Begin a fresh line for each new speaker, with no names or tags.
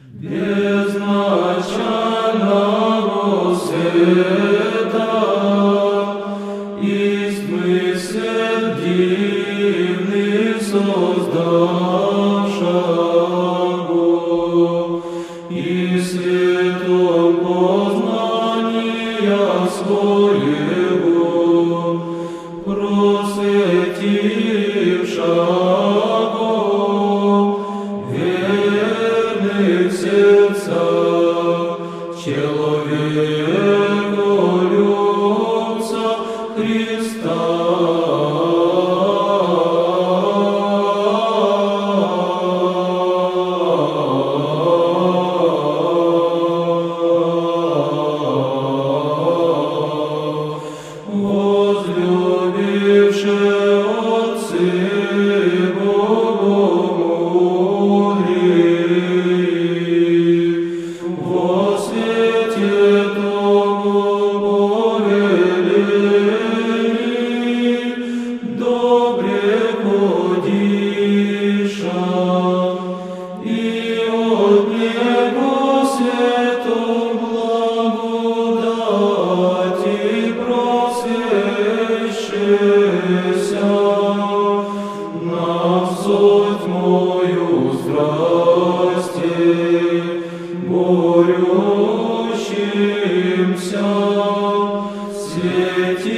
Безначального света есть мысль дивный создавшего, и светом познания своего просветившего Glory. Суть мою страсти, борющимся, светильницы